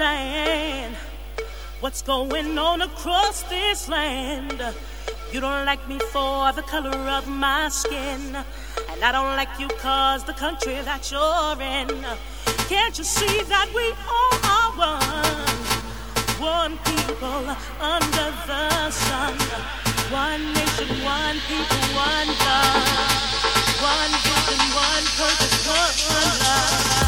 Understand what's going on across this land. You don't like me for the color of my skin, and I don't like you cause the country that you're in. Can't you see that we all are one? One people under the sun. One nation, one people, one God. One vision, one purpose, one love.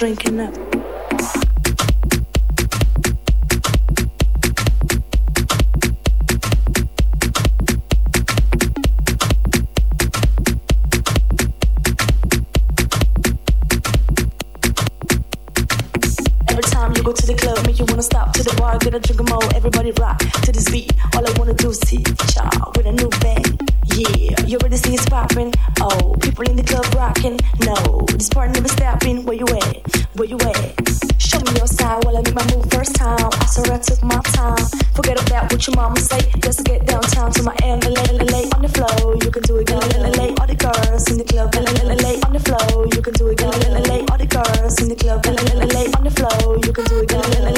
Drinking up. my move first time. I swear I took my time. Forget about what your mama say. Just get downtown to my end. Lay on the flow. Lay. Lay on the flow, you can do it. Lay all the girls in the club. Lay on the flow, you can do it.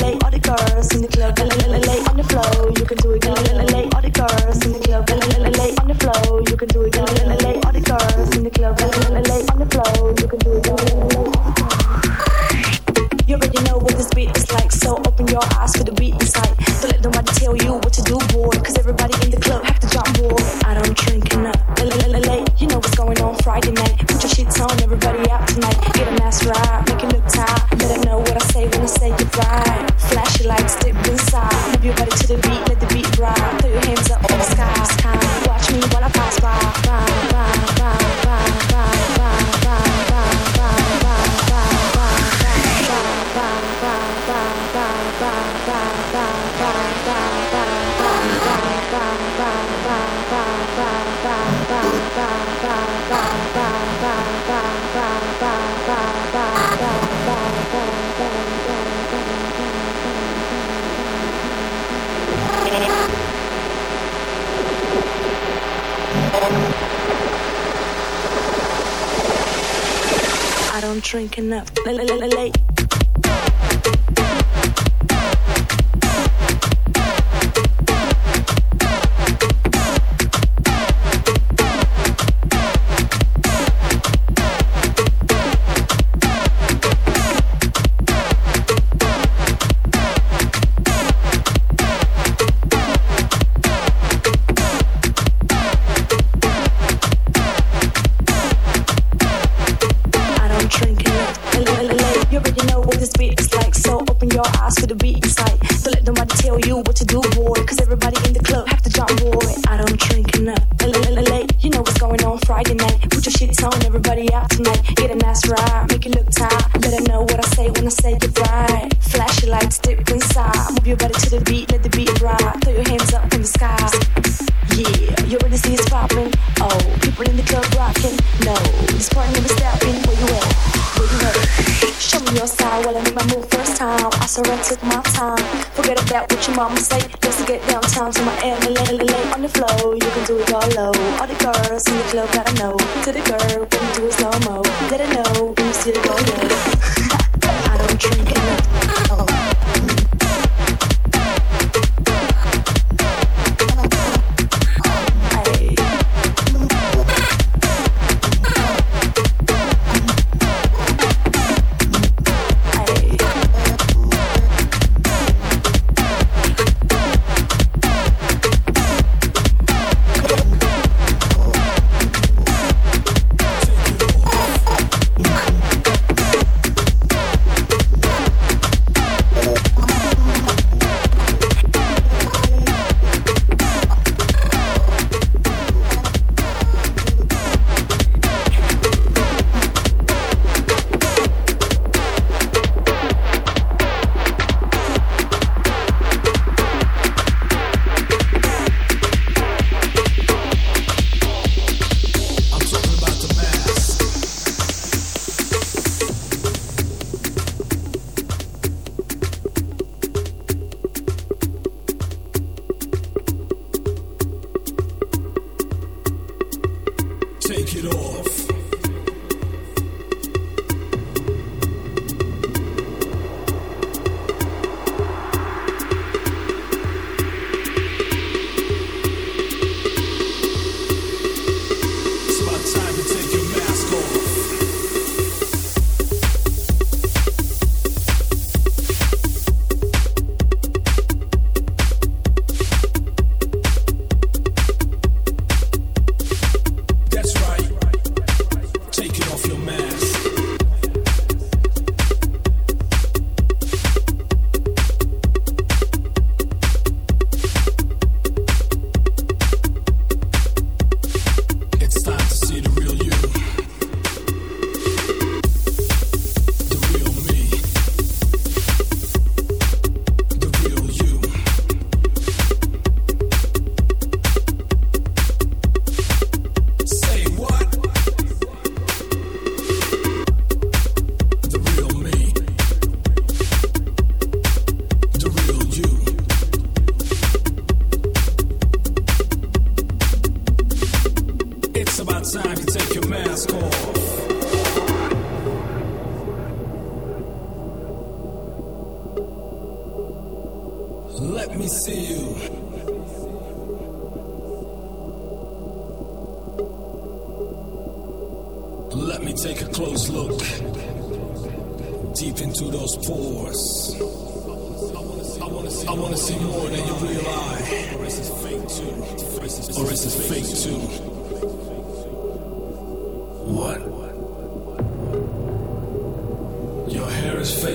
Lay all the girls in the club. Lay on the flow, you can do it. Lay all the girls in the club. Lay on the flow, you can do it. Lay all the girls in the club. Lay on the flow, you can do it. drinking up late. to the beat.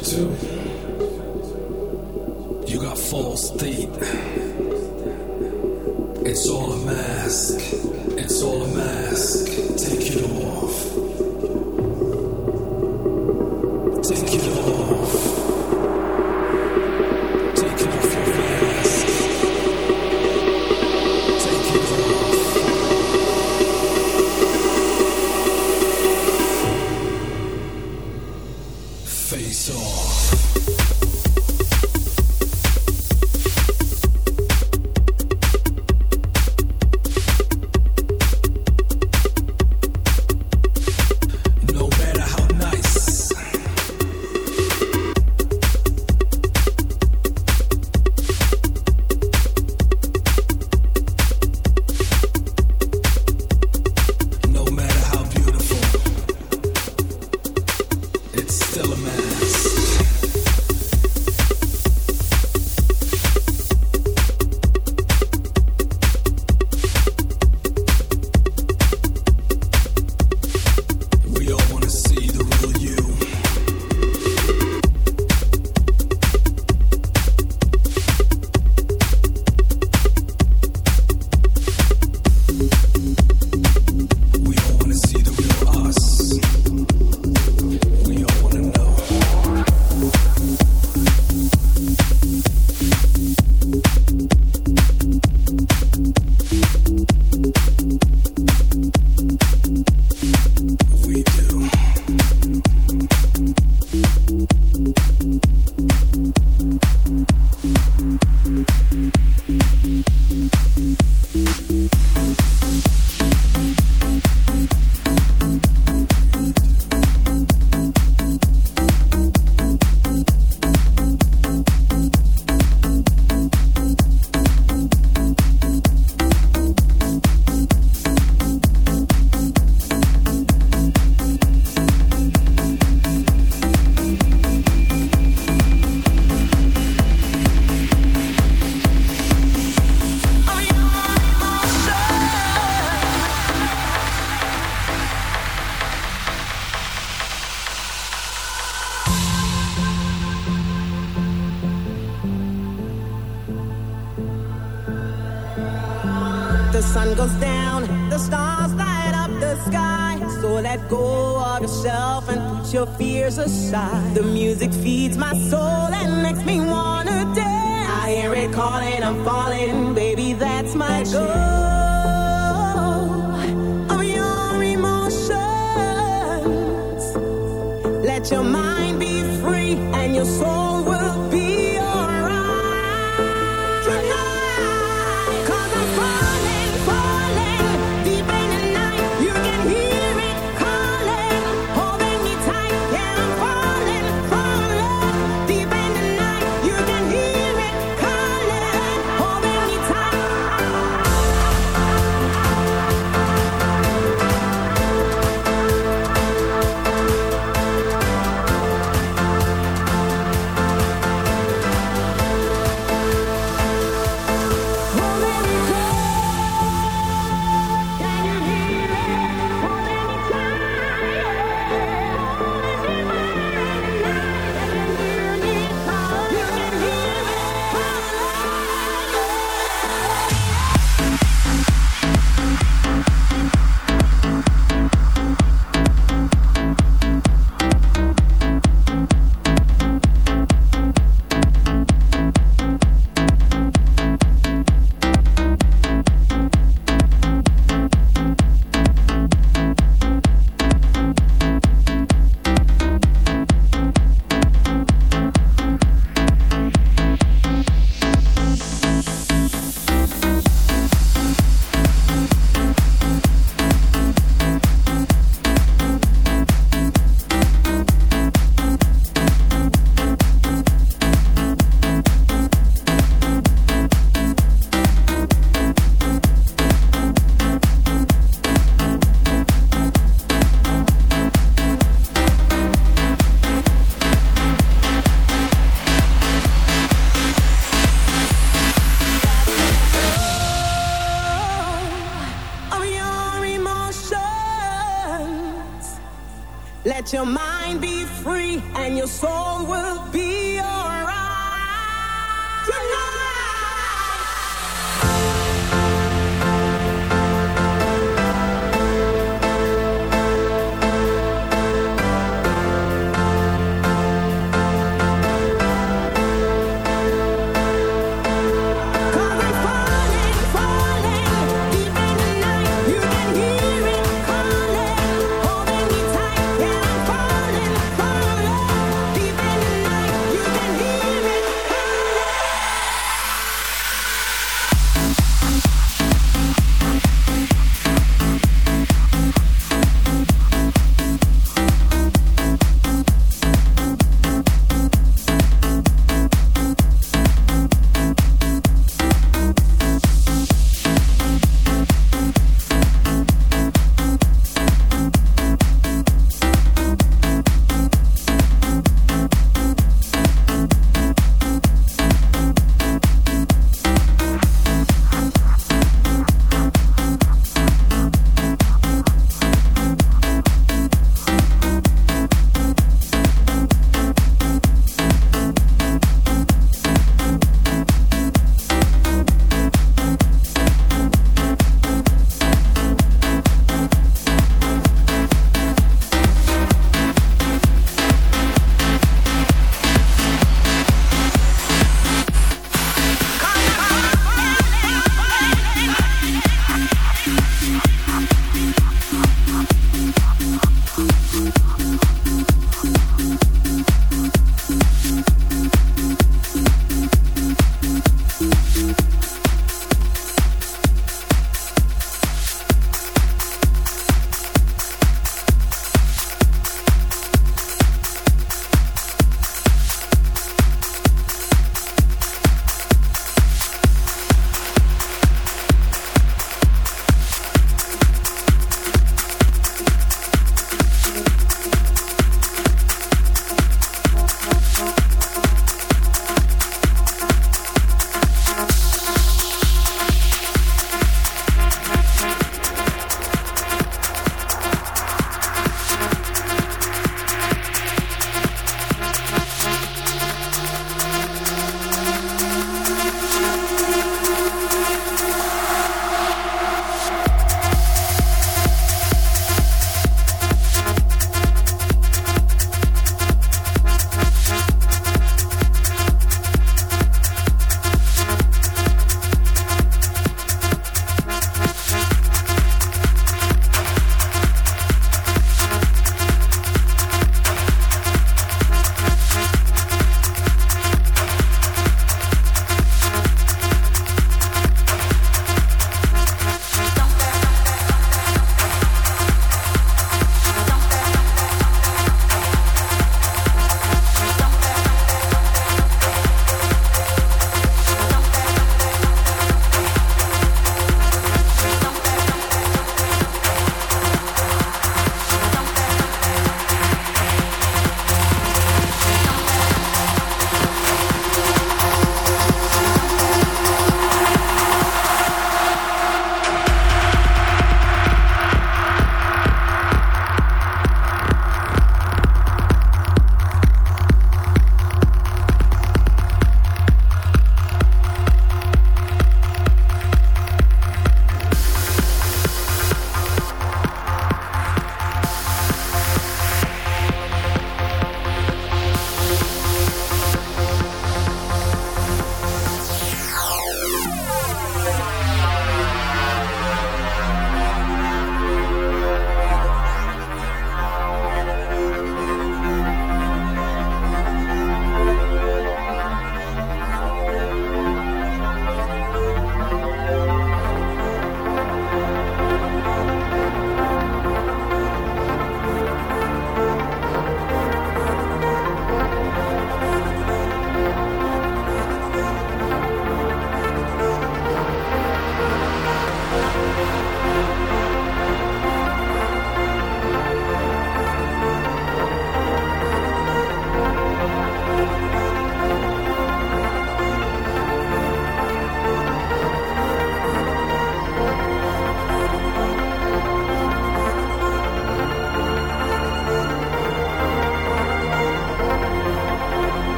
offended. You got false teeth. It's all a mask. It's all a mask.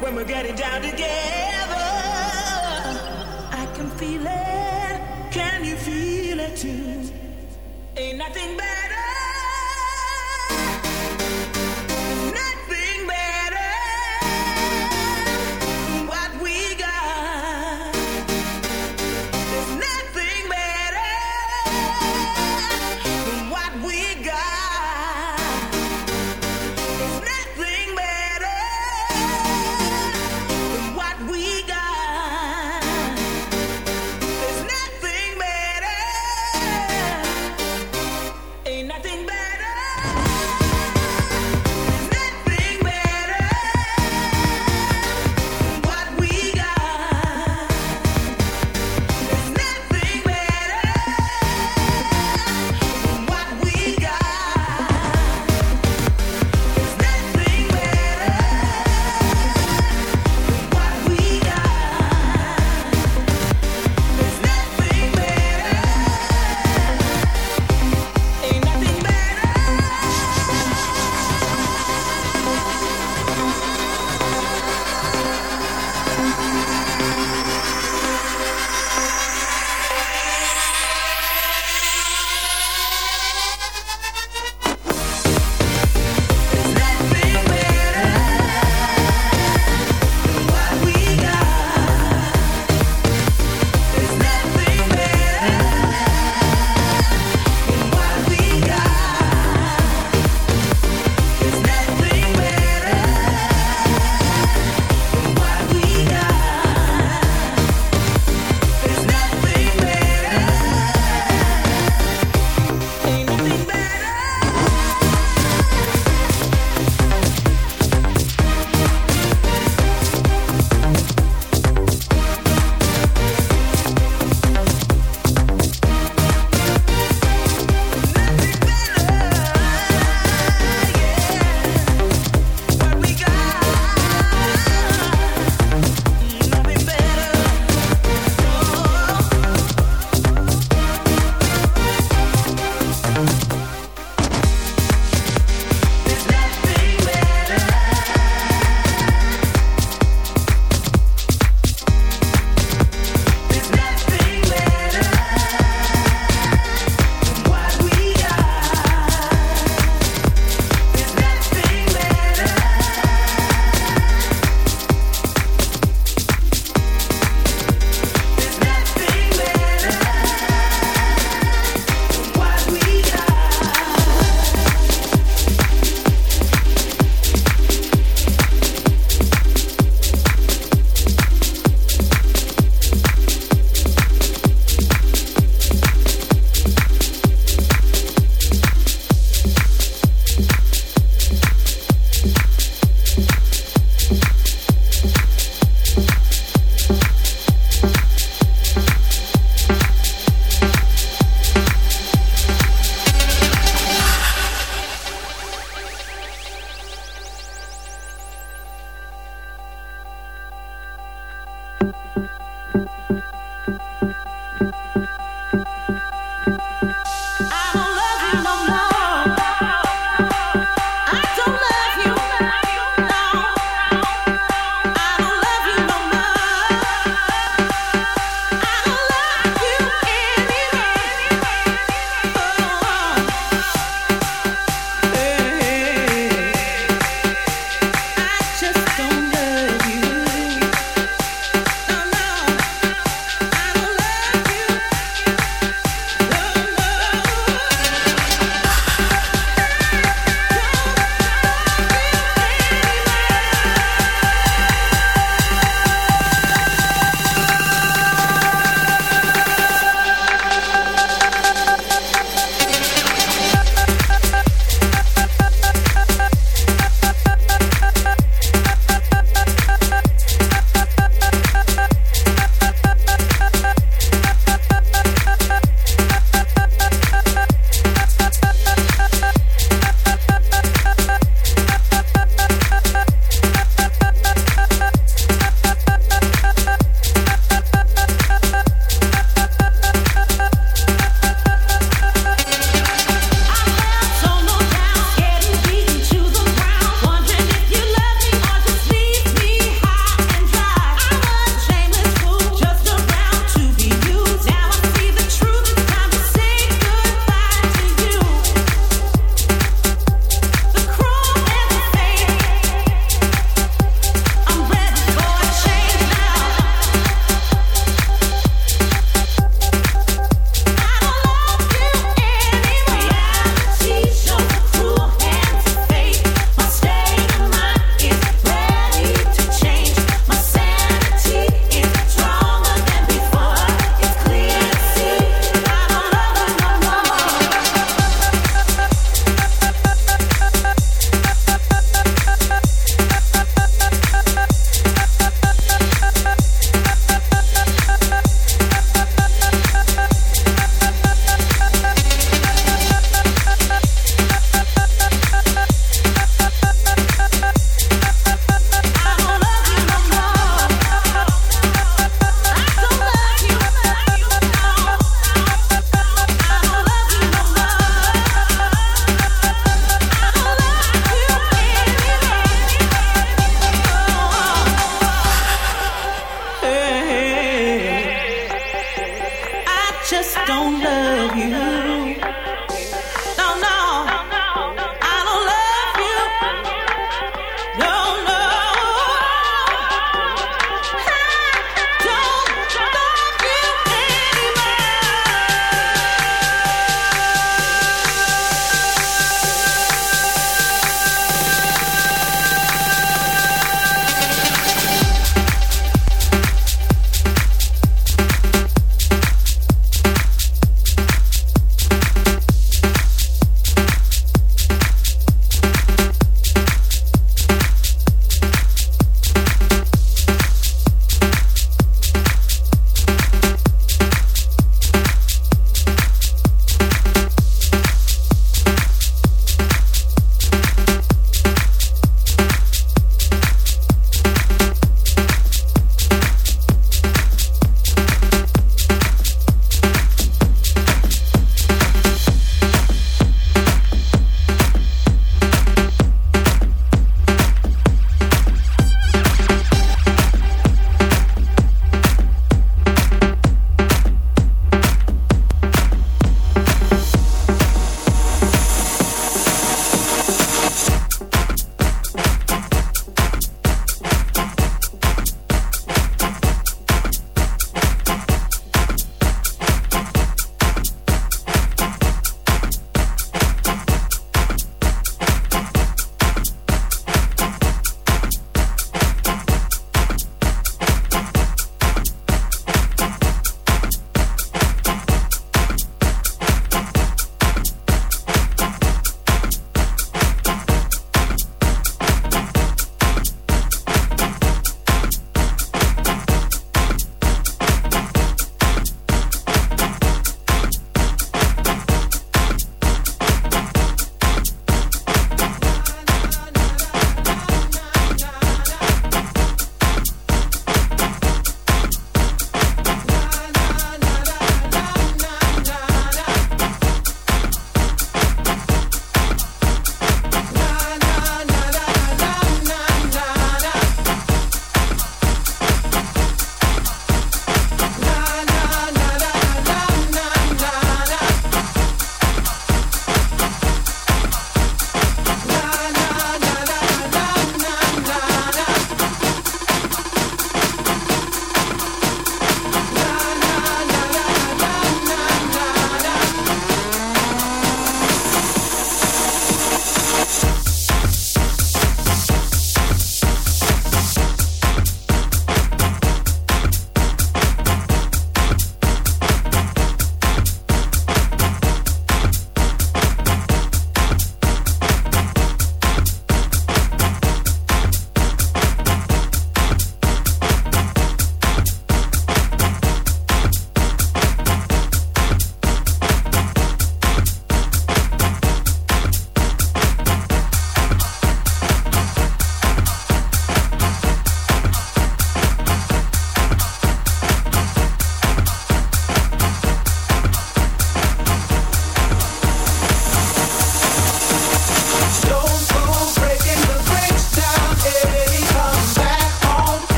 when we're getting down together. I can feel it. Can you feel it too? Ain't nothing better.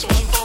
It's.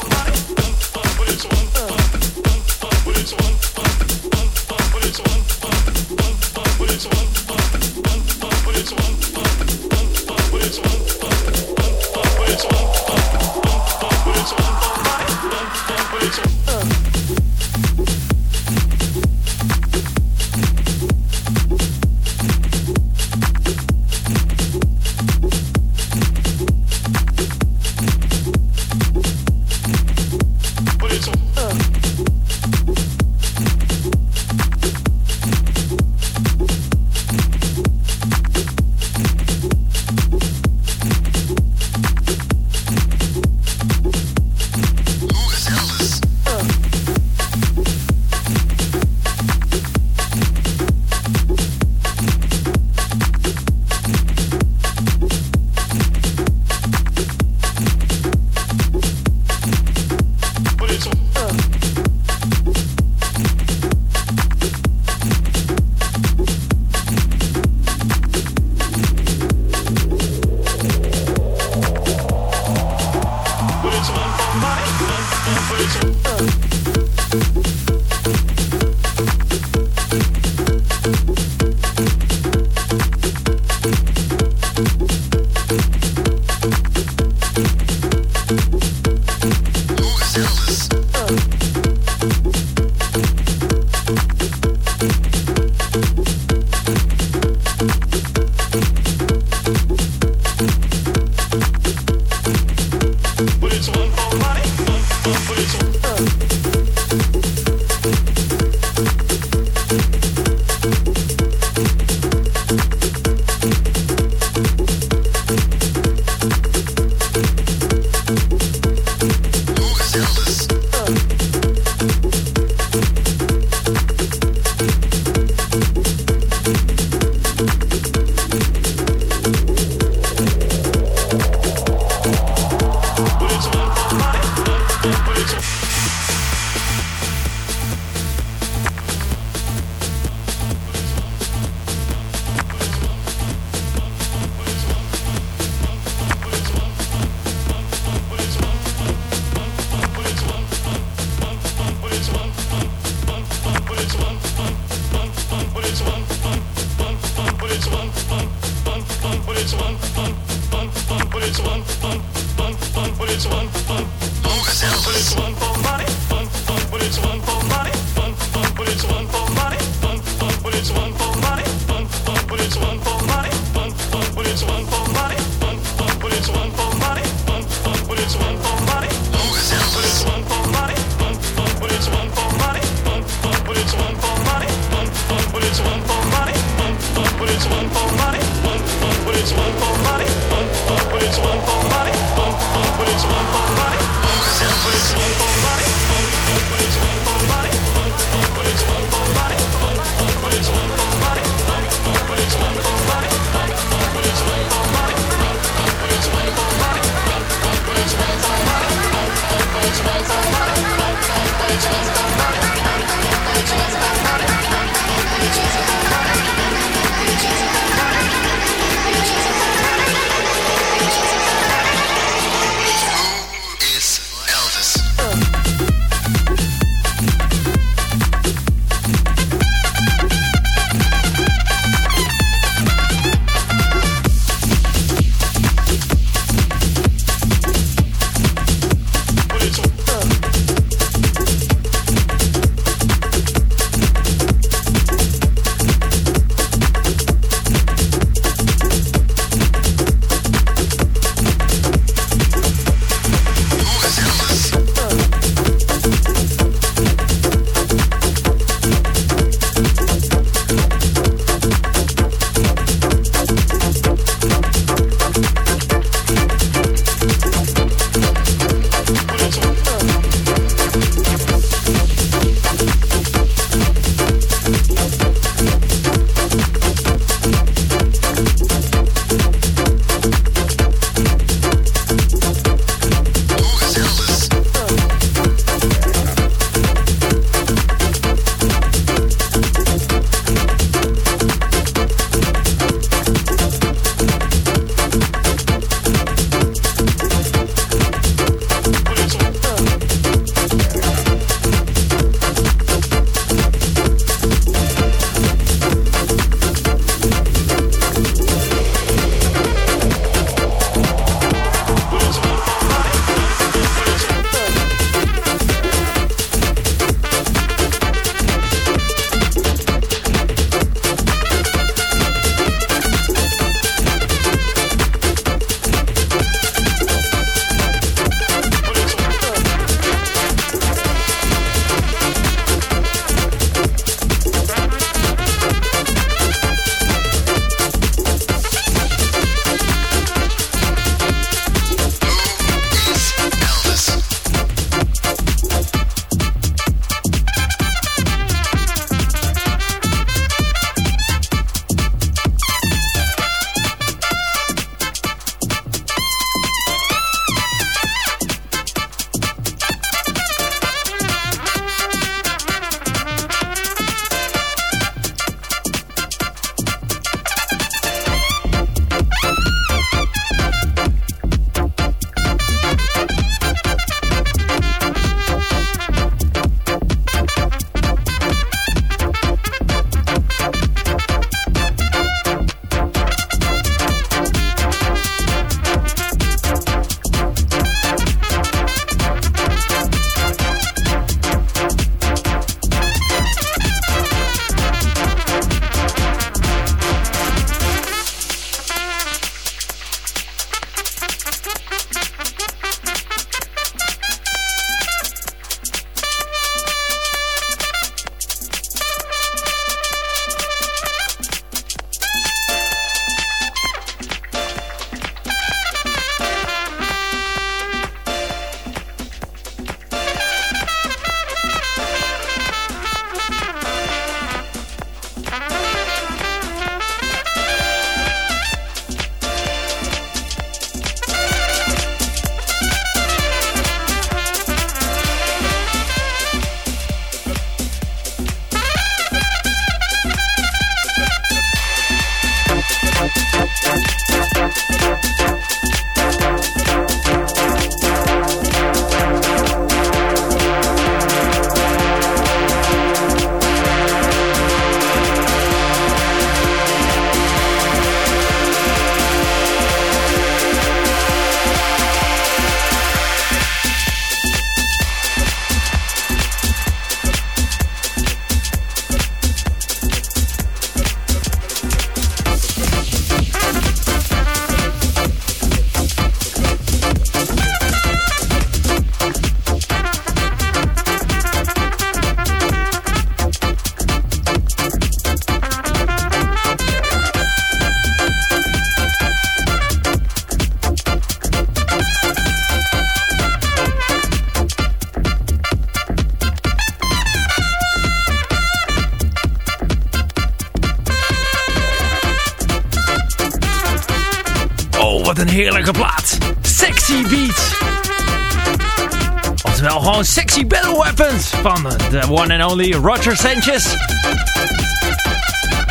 Van de one and only Roger Sanchez.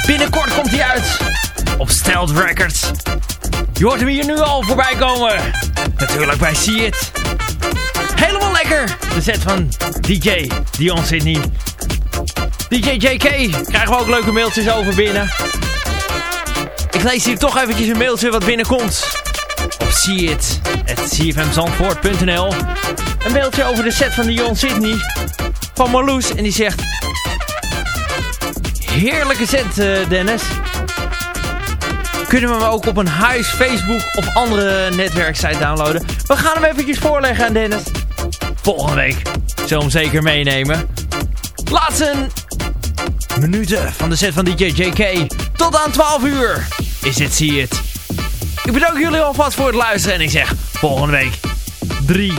Binnenkort komt hij uit op Stealth Records. Je hoort hem hier nu al voorbij komen. Natuurlijk bij See It. Helemaal lekker. De set van DJ Dion Sydney. DJ JK krijgen we ook leuke mailtjes over binnen. Ik lees hier toch eventjes een mailtje wat binnenkomt. Op seeit.cfmzandvoort.nl Een mailtje over de set van Dion Sydney. Van Marloes. En die zegt... Heerlijke set uh, Dennis. Kunnen we hem ook op een huis, Facebook of andere netwerksite downloaden? We gaan hem eventjes voorleggen aan Dennis. Volgende week we hem zeker meenemen. Laatste minuten van de set van DJ JK. Tot aan 12 uur is dit See It. Ik bedank jullie alvast voor het luisteren en ik zeg volgende week drie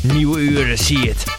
nieuwe uren See It.